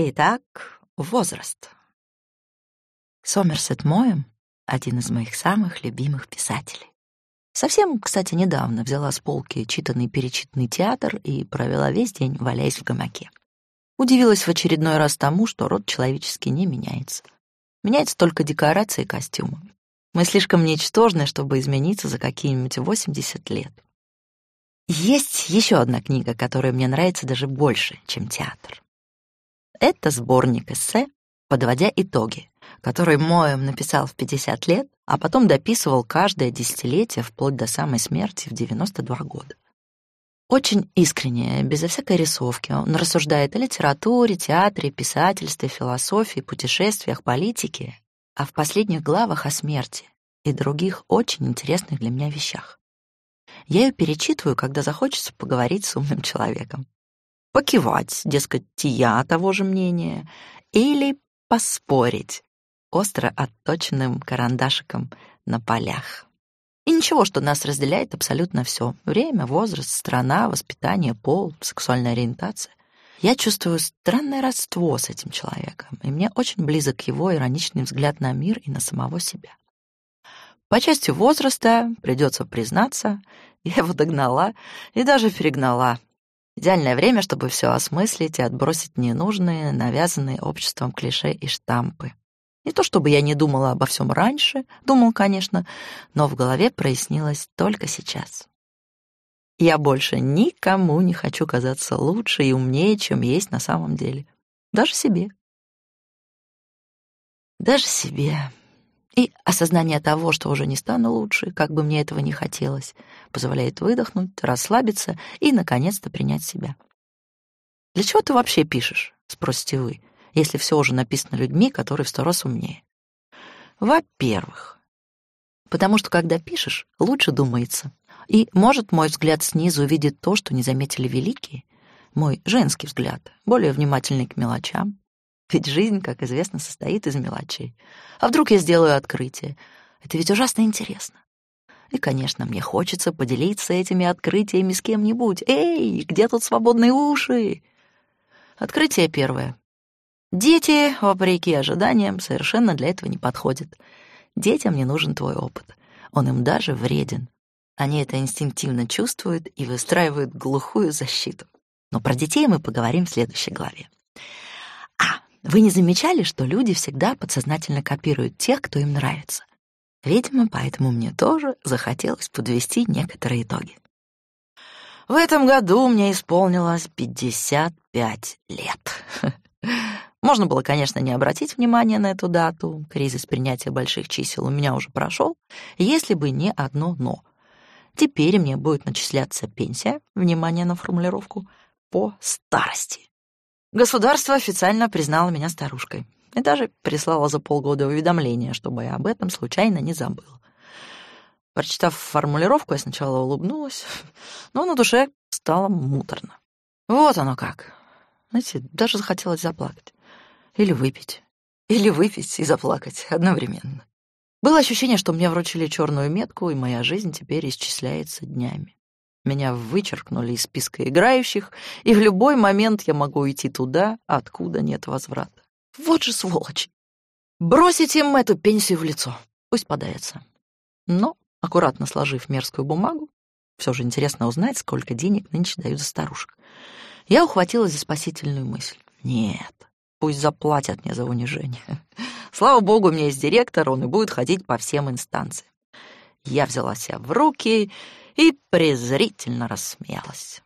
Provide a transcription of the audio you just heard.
Итак, возраст. Сомерсет Моэм — один из моих самых любимых писателей. Совсем, кстати, недавно взяла с полки читанный-перечитанный театр и провела весь день, валяясь в гамаке. Удивилась в очередной раз тому, что род человеческий не меняется. Меняются только декорации и костюмы. Мы слишком ничтожны, чтобы измениться за какие-нибудь 80 лет. Есть еще одна книга, которая мне нравится даже больше, чем театр. Это сборник эссе «Подводя итоги», который Моем написал в 50 лет, а потом дописывал каждое десятилетие вплоть до самой смерти в 92 года. Очень искренне, безо всякой рисовки, он рассуждает о литературе, театре, писательстве, философии, путешествиях, политике, а в последних главах о смерти и других очень интересных для меня вещах. Я ее перечитываю, когда захочется поговорить с умным человеком покивать, дескать, я того же мнения, или поспорить остро отточенным карандашиком на полях. И ничего, что нас разделяет абсолютно все: Время, возраст, страна, воспитание, пол, сексуальная ориентация. Я чувствую странное родство с этим человеком, и мне очень близок его ироничный взгляд на мир и на самого себя. По части возраста, придется признаться, я его догнала и даже перегнала, Идеальное время, чтобы все осмыслить и отбросить ненужные, навязанные обществом клише и штампы. Не то чтобы я не думала обо всем раньше, думал, конечно, но в голове прояснилось только сейчас. Я больше никому не хочу казаться лучше и умнее, чем есть на самом деле. Даже себе. Даже себе. И осознание того, что уже не стану лучше, как бы мне этого не хотелось, позволяет выдохнуть, расслабиться и, наконец-то, принять себя. «Для чего ты вообще пишешь?» — спросите вы, если все уже написано людьми, которые в сто раз умнее. Во-первых, потому что, когда пишешь, лучше думается. И, может, мой взгляд снизу увидит то, что не заметили великие, мой женский взгляд, более внимательный к мелочам, ведь жизнь, как известно, состоит из мелочей. А вдруг я сделаю открытие? Это ведь ужасно интересно. И, конечно, мне хочется поделиться этими открытиями с кем-нибудь. Эй, где тут свободные уши? Открытие первое. Дети, вопреки ожиданиям, совершенно для этого не подходят. Детям не нужен твой опыт. Он им даже вреден. Они это инстинктивно чувствуют и выстраивают глухую защиту. Но про детей мы поговорим в следующей главе. Вы не замечали, что люди всегда подсознательно копируют тех, кто им нравится? Видимо, поэтому мне тоже захотелось подвести некоторые итоги. В этом году мне исполнилось 55 лет. Можно было, конечно, не обратить внимания на эту дату. Кризис принятия больших чисел у меня уже прошел, если бы не одно «но». Теперь мне будет начисляться пенсия, внимание на формулировку, по старости. Государство официально признало меня старушкой и даже прислало за полгода уведомление, чтобы я об этом случайно не забыл. Прочитав формулировку, я сначала улыбнулась, но на душе стало муторно. Вот оно как. Знаете, даже захотелось заплакать. Или выпить. Или выпить и заплакать одновременно. Было ощущение, что мне вручили черную метку, и моя жизнь теперь исчисляется днями. Меня вычеркнули из списка играющих, и в любой момент я могу уйти туда, откуда нет возврата. Вот же сволочи! Бросить им эту пенсию в лицо. Пусть подается. Но, аккуратно сложив мерзкую бумагу, все же интересно узнать, сколько денег нынче дают за старушек. Я ухватилась за спасительную мысль. Нет, пусть заплатят мне за унижение. Слава богу, у меня есть директор, он и будет ходить по всем инстанциям. Я взяла себя в руки и презрительно рассмеялась.